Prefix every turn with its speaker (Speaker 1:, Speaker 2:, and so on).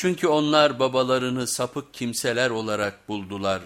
Speaker 1: Çünkü onlar babalarını sapık kimseler olarak buldular.